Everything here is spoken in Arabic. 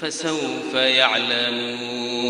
فسوف يعلمون.